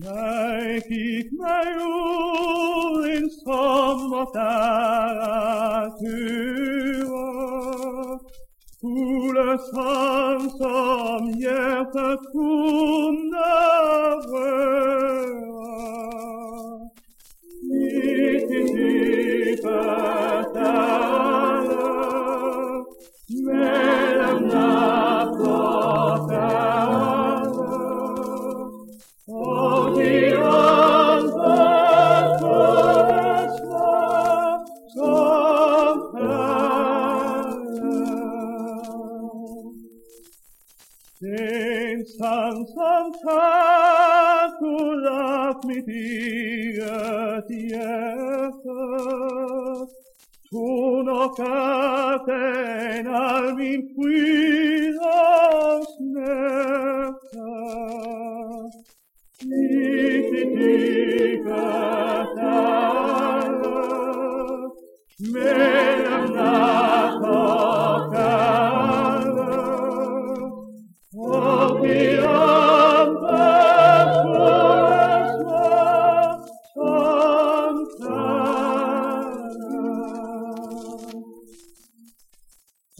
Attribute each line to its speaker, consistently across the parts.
Speaker 1: Naekik naiu in sommata tua, où le sang sommière te tournera. Iti, iti, Den sang som takker mitt eget hjerte, tror nok at den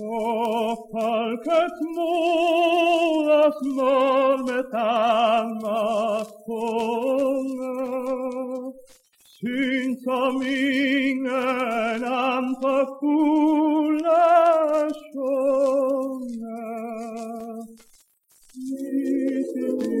Speaker 1: Folkets moders mål med Danmarks konge syng som ingen andre fugler sjunger. Midt i